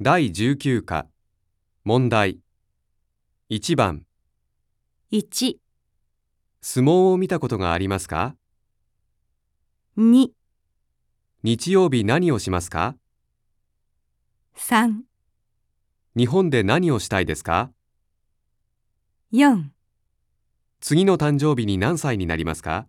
第19課。問題。1番。1、相撲を見たことがありますか？2、日曜日何をしますか？3、日本で何をしたいですか？4次の誕生日に何歳になりますか？